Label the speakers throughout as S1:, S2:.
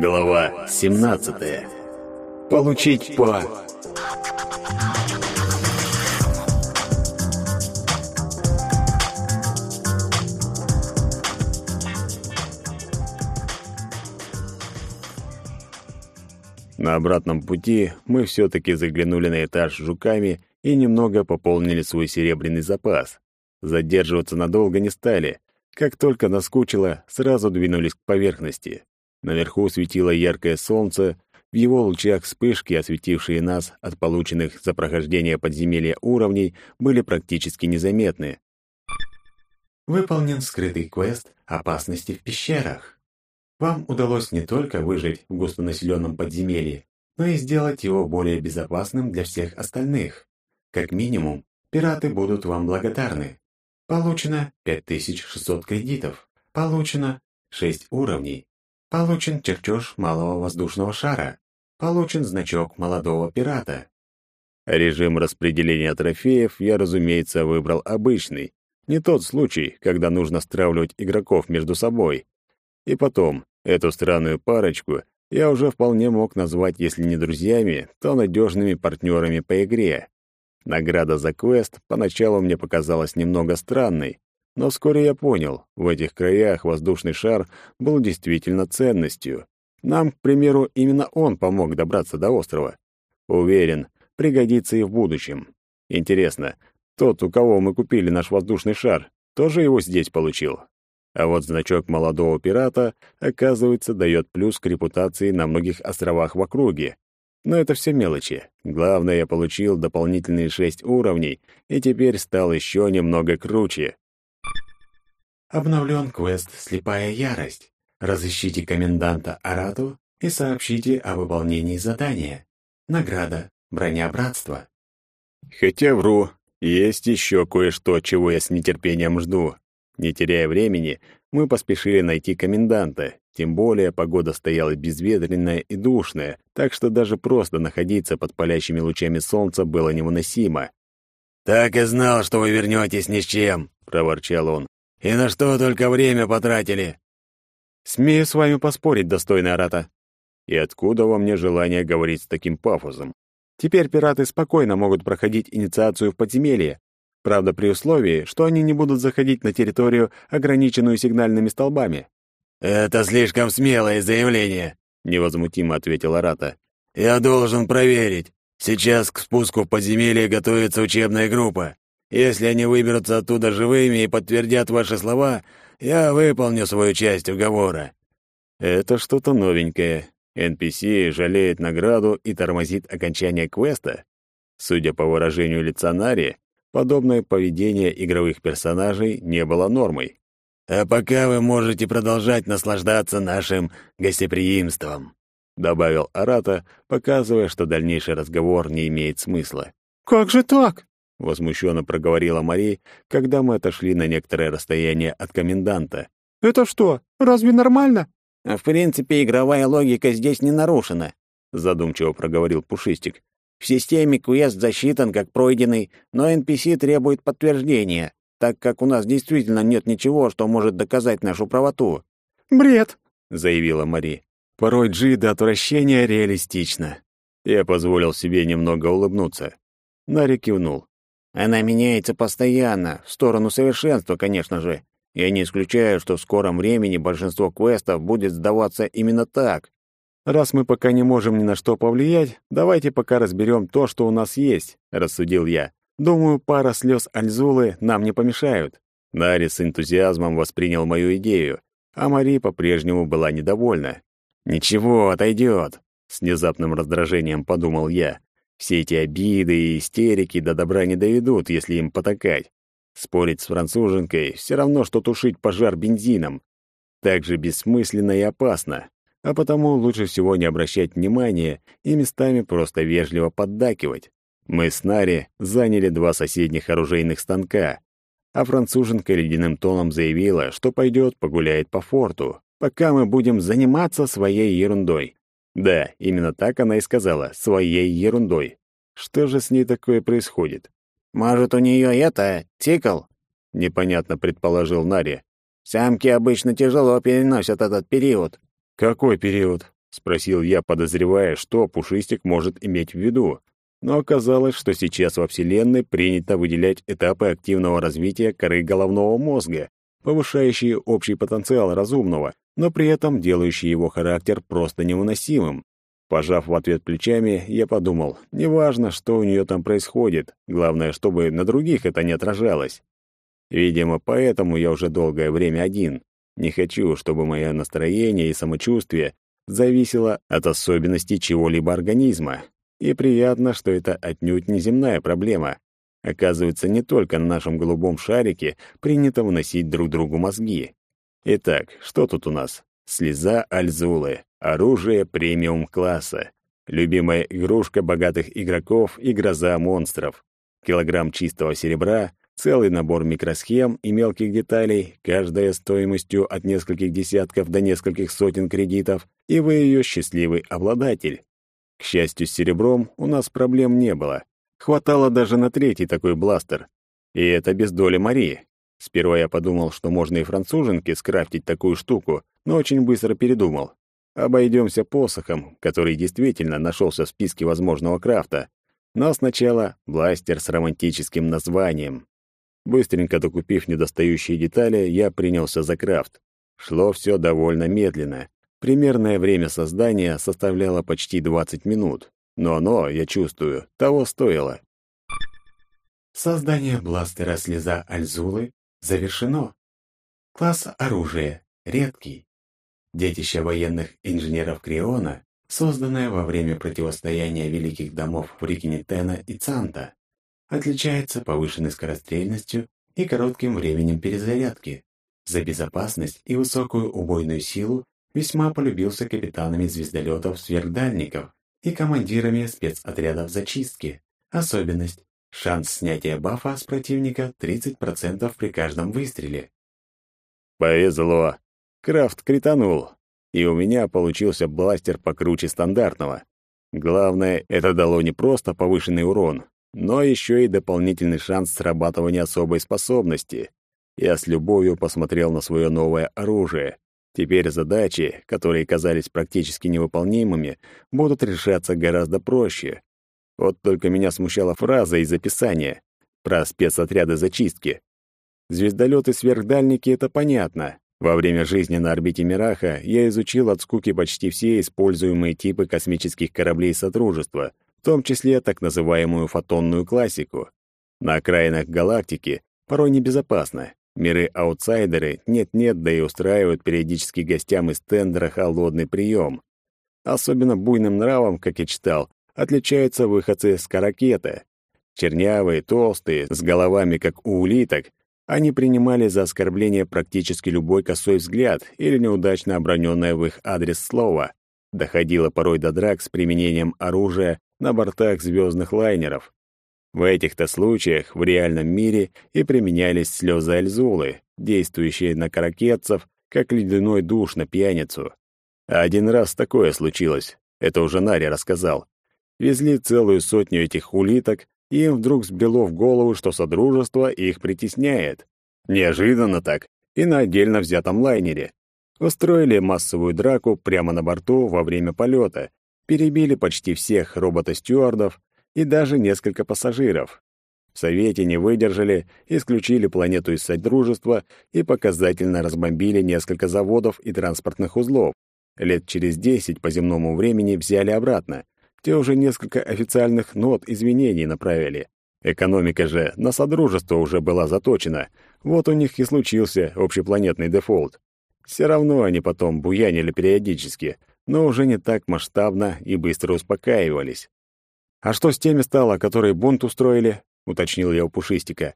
S1: Глава 17. Получить по... На обратном пути мы все-таки заглянули на этаж с жуками и немного пополнили свой серебряный запас. Задерживаться надолго не стали. Как только наскучило, сразу двинулись к поверхности. Наверху светило яркое солнце, в его лучах вспышки, осветившие нас от полученных за прохождение подземелья уровней, были практически незаметны.
S2: Выполнен скрытый квест «Опасности в пещерах». Вам удалось не только выжить в густонаселенном подземелье, но и сделать его более безопасным для всех остальных. Как минимум, пираты будут вам благодарны. Получено 5600 кредитов. Получено 6 уровней. Получен чертеж малого воздушного шара. Получен значок молодого пирата.
S1: Режим распределения трофеев я, разумеется, выбрал обычный. Не тот случай, когда нужно стравливать игроков между собой. И потом, эту странную парочку я уже вполне мог назвать, если не друзьями, то надежными партнерами по игре. Награда за квест поначалу мне показалась немного странной, но вскоре я понял, в этих краях воздушный шар был действительно ценностью. Нам, к примеру, именно он помог добраться до острова. Уверен, пригодится и в будущем. Интересно, тот, у кого мы купили наш воздушный шар, тоже его здесь получил? А вот значок молодого пирата, оказывается, дает плюс к репутации на многих островах в округе. Но это все мелочи. Главное, я получил дополнительные шесть уровней, и теперь стал еще немного круче.
S2: Обновлен квест «Слепая ярость». Разыщите коменданта Арату и сообщите о выполнении задания. Награда «Броня братства».
S1: Хотя вру, есть еще кое-что, чего я с нетерпением жду. Не теряя времени, мы поспешили найти коменданта, тем более погода стояла безветренная и душная, так что даже просто находиться под палящими лучами солнца было невыносимо.
S3: «Так и знал, что вы вернетесь ни с чем», — проворчал он. И на что только время потратили?»
S1: «Смею с вами поспорить, достойный Арата. И откуда во мне желание говорить с таким пафосом? Теперь пираты спокойно могут проходить инициацию в подземелье, правда, при условии, что они не будут заходить на территорию, ограниченную сигнальными столбами».
S3: «Это слишком смелое заявление», — невозмутимо ответил Арата. «Я должен проверить. Сейчас к спуску в подземелье готовится учебная группа. Если они выберутся оттуда живыми и подтвердят ваши слова, я выполню свою часть уговора».
S1: Это что-то новенькое. NPC жалеет награду и тормозит окончание квеста. Судя по выражению лица Нари, подобное поведение игровых персонажей не было нормой.
S3: «А пока вы можете продолжать наслаждаться нашим гостеприимством», — добавил Арата, показывая, что дальнейший разговор не имеет смысла.
S4: «Как же так?»
S1: Возмущенно проговорила Мари, когда мы отошли на некоторое расстояние от коменданта.
S4: Это что, разве нормально?
S5: В принципе, игровая логика здесь не нарушена,
S1: задумчиво проговорил Пушистик.
S5: В системе квест засчитан как пройденный, но NPC требует подтверждения, так как у нас действительно нет ничего, что может доказать нашу правоту.
S4: Бред,
S1: заявила Мари. Порой Джи до отвращения реалистично. Я позволил себе немного улыбнуться. Нари кивнул.
S5: Она меняется постоянно, в сторону совершенства, конечно же. Я не исключаю, что в скором времени большинство квестов будет сдаваться именно так.
S1: Раз мы пока не можем ни на что повлиять, давайте пока разберем то, что у нас есть, рассудил я. Думаю, пара слез Альзулы нам не помешают. Нари с энтузиазмом воспринял мою идею, а Мари по-прежнему была недовольна. «Ничего, отойдет», — с внезапным раздражением подумал я. Все эти обиды и истерики до добра не доведут, если им потакать. Спорить с француженкой — все равно, что тушить пожар бензином. Так же бессмысленно и опасно. А потому лучше всего не обращать внимания и местами просто вежливо поддакивать. Мы с Нари заняли два соседних оружейных станка, а француженка ледяным тоном заявила, что пойдет погуляет по форту, пока мы будем заниматься своей ерундой. Да, именно так она и сказала, своей ерундой. Что же с ней такое происходит?
S5: Может, у нее это, цикл?
S1: Непонятно предположил Нари.
S5: Самки обычно тяжело переносят этот период.
S1: Какой период? спросил я, подозревая, что Пушистик может иметь в виду. Но оказалось, что сейчас во Вселенной принято выделять этапы активного развития коры головного мозга, повышающие общий потенциал разумного, но при этом делающие его характер просто невыносимым. Пожав в ответ плечами, я подумал, неважно, что у нее там происходит, главное, чтобы на других это не отражалось. Видимо, поэтому я уже долгое время один. Не хочу, чтобы мое настроение и самочувствие зависело от особенностей чего-либо организма. И приятно, что это отнюдь не земная проблема. Оказывается, не только на нашем голубом шарике принято выносить друг другу мозги. Итак, что тут у нас? Слеза Альзулы, оружие премиум-класса, любимая игрушка богатых игроков и гроза монстров, килограмм чистого серебра, целый набор микросхем и мелких деталей, каждая стоимостью от нескольких десятков до нескольких сотен кредитов, и вы ее счастливый обладатель. К счастью, с серебром у нас проблем не было. Хватало даже на третий такой бластер. И это без доли Марии. Сперва я подумал, что можно и француженке скрафтить такую штуку, но очень быстро передумал. Обойдемся посохом, который действительно нашелся в списке возможного крафта. Но сначала бластер с романтическим названием. Быстренько докупив недостающие детали, я принялся за крафт. Шло все довольно медленно. Примерное время создания составляло почти 20 минут. Но оно, я чувствую, того стоило.
S2: Создание бластера «Слеза Альзулы» Завершено. Класс оружия. Редкий. Детище военных инженеров Криона, созданное во время противостояния великих домов Фрикинитена и Цанта, отличается повышенной скорострельностью и коротким временем перезарядки. За безопасность и высокую убойную силу весьма полюбился капитанами звездолетов-сверхдальников и командирами спецотрядов зачистки. Особенность Шанс снятия бафа с противника 30% при каждом выстреле.
S1: Повезло. Крафт кританул, и у меня получился бластер покруче стандартного. Главное, это дало не просто повышенный урон, но еще и дополнительный шанс срабатывания особой способности. Я с любовью посмотрел на свое новое оружие. Теперь задачи, которые казались практически невыполнимыми, будут решаться гораздо проще. Вот только меня смущала фраза из описания про спецотряды зачистки. Звездолеты-сверхдальники — это понятно. Во время жизни на орбите Мираха я изучил от скуки почти все используемые типы космических кораблей Содружества, в том числе так называемую фотонную классику. На окраинах галактики порой небезопасно. Миры-аутсайдеры нет-нет, да и устраивают периодически гостям из тендера холодный прием. Особенно буйным нравом, как я читал, отличаются выходцы с каракета. Чернявые, толстые, с головами, как у улиток, они принимали за оскорбление практически любой косой взгляд или неудачно оброненное в их адрес слово. Доходило порой до драк с применением оружия на бортах звездных лайнеров. В этих-то случаях в реальном мире и применялись слезы Альзулы, действующие на каракетцев, как ледяной душ на пьяницу. Один раз такое случилось, это уже Наря рассказал. Везли целую сотню этих улиток, и им вдруг сбило в голову, что Содружество их притесняет. Неожиданно так, и на отдельно взятом лайнере. Устроили массовую драку прямо на борту во время полета, перебили почти всех робота-стюардов и даже несколько пассажиров. В Совете не выдержали, исключили планету из Содружества и показательно разбомбили несколько заводов и транспортных узлов. Лет через десять по земному времени взяли обратно, те уже несколько официальных нот извинений направили. Экономика же на содружество уже была заточена. Вот у них и случился общепланетный дефолт. Все равно они потом буянили периодически, но уже не так масштабно и быстро успокаивались. «А что с теми стало, которые бунт устроили?» — уточнил я у Пушистика.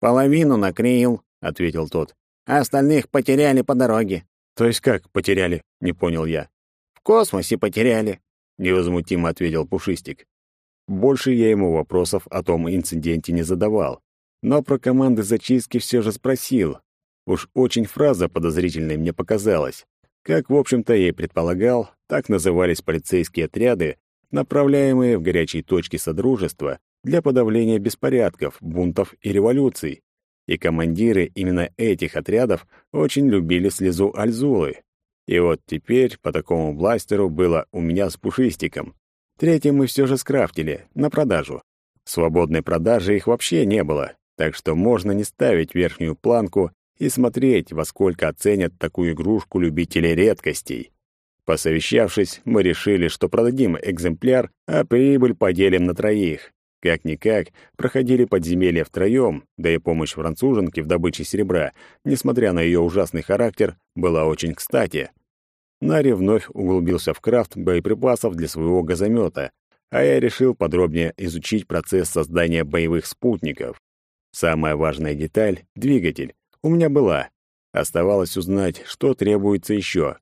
S5: «Половину накрыл», — ответил тот. «А остальных потеряли по дороге».
S1: «То есть как потеряли?» — не понял я.
S5: «В космосе потеряли.
S1: — невозмутимо ответил Пушистик. Больше я ему вопросов о том инциденте не задавал, но про команды зачистки все же спросил. Уж очень фраза подозрительной мне показалась. Как, в общем-то, я и предполагал, так назывались полицейские отряды, направляемые в горячие точки Содружества для подавления беспорядков, бунтов и революций. И командиры именно этих отрядов очень любили слезу Альзулы. И вот теперь по такому бластеру было у меня с пушистиком. Третий мы все же скрафтили, на продажу. Свободной продажи их вообще не было, так что можно не ставить верхнюю планку и смотреть, во сколько оценят такую игрушку любители редкостей. Посовещавшись, мы решили, что продадим экземпляр, а прибыль поделим на троих. Как-никак, проходили подземелья втроем, да и помощь француженке в добыче серебра, несмотря на ее ужасный характер, была очень кстати. Нари вновь углубился в крафт боеприпасов для своего газомета, а я решил подробнее изучить процесс создания боевых спутников. Самая важная деталь — двигатель. У меня была. Оставалось узнать, что требуется еще.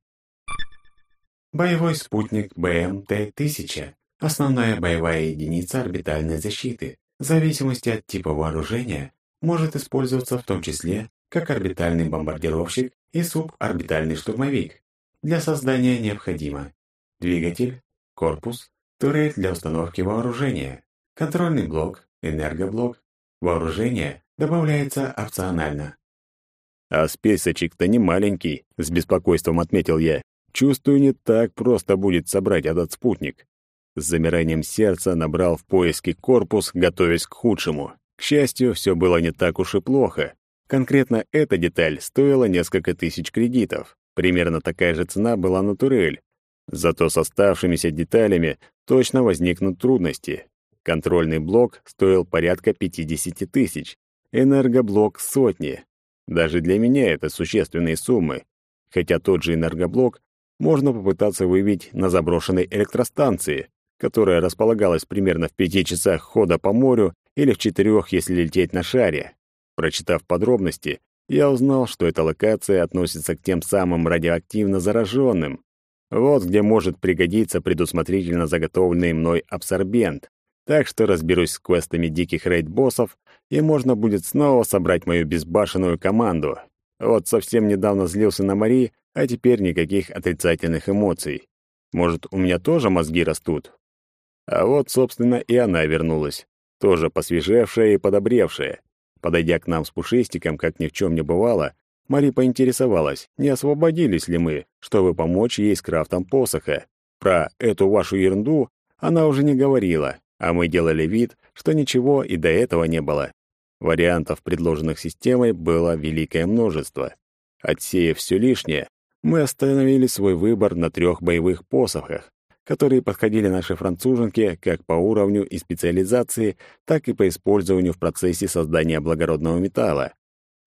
S2: Боевой спутник БМТ-1000 Основная боевая единица орбитальной защиты, в зависимости от типа вооружения, может использоваться в том числе как орбитальный бомбардировщик и суборбитальный штурмовик. Для создания необходимо двигатель, корпус, турель для установки вооружения, контрольный блок, энергоблок. Вооружение добавляется опционально.
S1: А спейсочек-то не маленький, с беспокойством отметил я. Чувствую, не так просто будет собрать этот спутник. С замиранием сердца набрал в поиске корпус, готовясь к худшему. К счастью, все было не так уж и плохо. Конкретно эта деталь стоила несколько тысяч кредитов. Примерно такая же цена была на турель. Зато с оставшимися деталями точно возникнут трудности. Контрольный блок стоил порядка 50 тысяч, энергоблок — сотни. Даже для меня это существенные суммы. Хотя тот же энергоблок можно попытаться выбить на заброшенной электростанции которая располагалась примерно в пяти часах хода по морю или в четырех, если лететь на шаре. Прочитав подробности, я узнал, что эта локация относится к тем самым радиоактивно зараженным. Вот где может пригодиться предусмотрительно заготовленный мной абсорбент. Так что разберусь с квестами диких рейд-боссов, и можно будет снова собрать мою безбашенную команду. Вот совсем недавно злился на Мари, а теперь никаких отрицательных эмоций. Может, у меня тоже мозги растут? А вот, собственно, и она вернулась, тоже посвежевшая и подобревшая. Подойдя к нам с пушистиком, как ни в чем не бывало, Мари поинтересовалась, не освободились ли мы, чтобы помочь ей с крафтом посоха. Про эту вашу ерунду она уже не говорила, а мы делали вид, что ничего и до этого не было. Вариантов, предложенных системой, было великое множество. Отсеяв все лишнее, мы остановили свой выбор на трех боевых посохах, которые подходили нашей француженке как по уровню и специализации, так и по использованию в процессе создания благородного металла.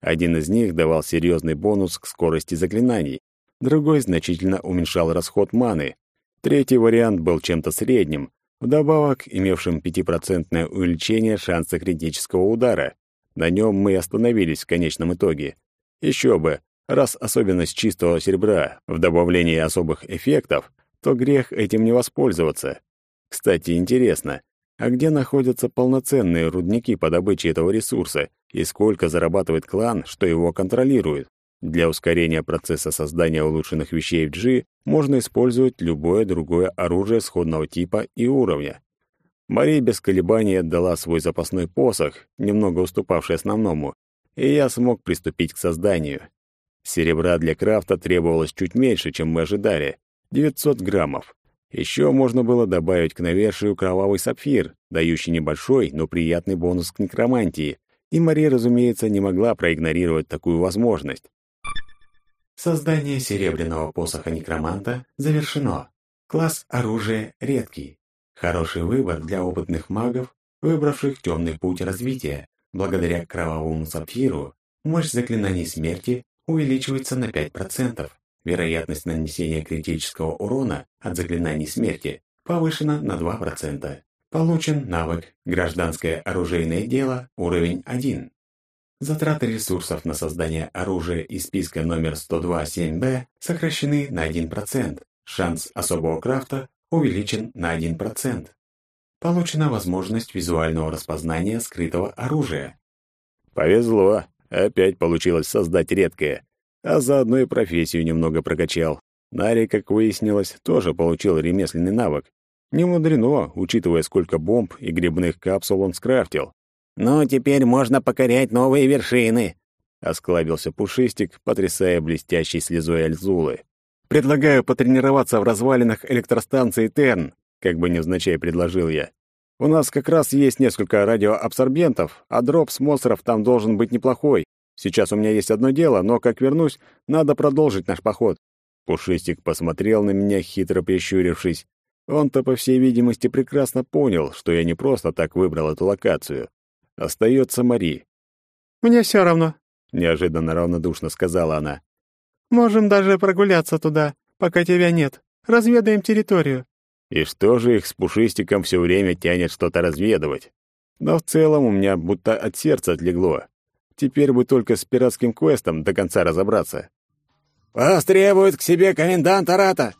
S1: Один из них давал серьезный бонус к скорости заклинаний, другой значительно уменьшал расход маны, третий вариант был чем-то средним, вдобавок имевшим 5% увеличение шанса критического удара. На нем мы и остановились в конечном итоге. Еще бы, раз особенность чистого серебра в добавлении особых эффектов — то грех этим не воспользоваться. Кстати, интересно, а где находятся полноценные рудники по добыче этого ресурса и сколько зарабатывает клан, что его контролирует? Для ускорения процесса создания улучшенных вещей в G можно использовать любое другое оружие сходного типа и уровня. Мария без колебаний отдала свой запасной посох, немного уступавший основному, и я смог приступить к созданию. Серебра для крафта требовалось чуть меньше, чем мы ожидали, 900 граммов. Еще можно было добавить к навершию кровавый сапфир, дающий небольшой, но приятный бонус к некромантии, и Мария, разумеется, не могла проигнорировать такую возможность.
S2: Создание серебряного посоха некроманта завершено. Класс оружия редкий. Хороший выбор для опытных магов, выбравших темный путь развития. Благодаря кровавому сапфиру мощь заклинаний смерти увеличивается на 5%. Вероятность нанесения критического урона от заклинаний смерти повышена на 2%. Получен навык «Гражданское оружейное дело» уровень 1. Затраты ресурсов на создание оружия из списка номер 102-7Б сокращены на 1%. Шанс особого крафта увеличен на 1%. Получена возможность визуального распознания скрытого оружия.
S1: Повезло. Опять получилось создать редкое а заодно и профессию немного прокачал. Нари, как выяснилось, тоже получил ремесленный навык. Не мудрено, учитывая, сколько бомб и грибных капсул он скрафтил.
S5: «Ну, теперь можно покорять новые вершины», —
S1: осклабился Пушистик, потрясая блестящей слезой Альзулы. Предлагаю потренироваться в развалинах электростанции Терн, как бы невзначай предложил я. У нас как раз есть несколько радиоабсорбентов, а дроп с монстров там должен быть неплохой. Сейчас у меня есть одно дело, но как вернусь, надо продолжить наш поход. Пушистик посмотрел на меня, хитро прищурившись. Он-то, по всей видимости, прекрасно понял, что я не просто так выбрал эту локацию. Остается Мари.
S4: «Мне все равно», —
S1: неожиданно равнодушно сказала она.
S4: «Можем даже прогуляться туда, пока тебя нет. Разведаем территорию».
S1: И что же их с Пушистиком все время тянет что-то разведывать? Но в целом у меня будто от сердца отлегло. Теперь бы только с пиратским квестом до конца разобраться.
S3: «Вас требует к себе комендант Арата!»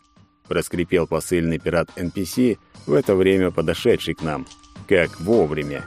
S1: проскрипел посыльный пират NPC, в это время подошедший к нам. Как вовремя.